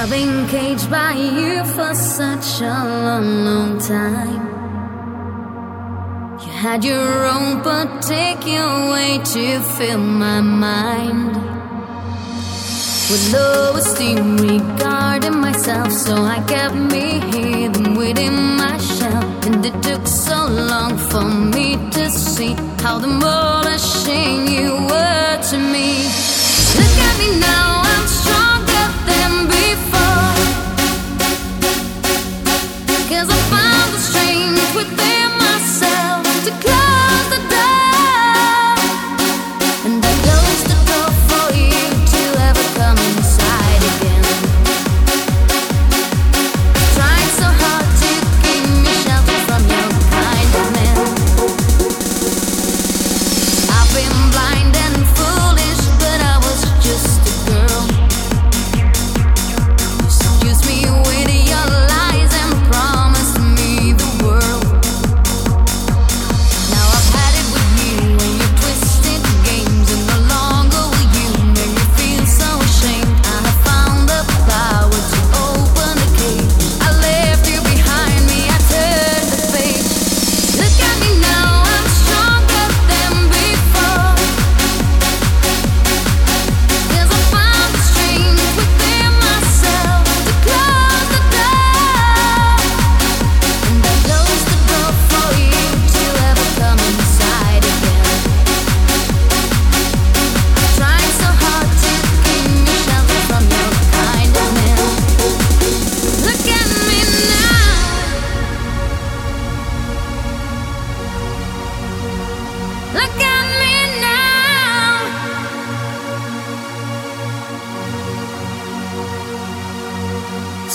I've been caged by you for such a long, long time. You had your own particular way to fill my mind. With low esteem regarding myself, so I kept me hidden within my shell. And it took so long for me to see how the more.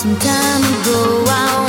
Some time ago I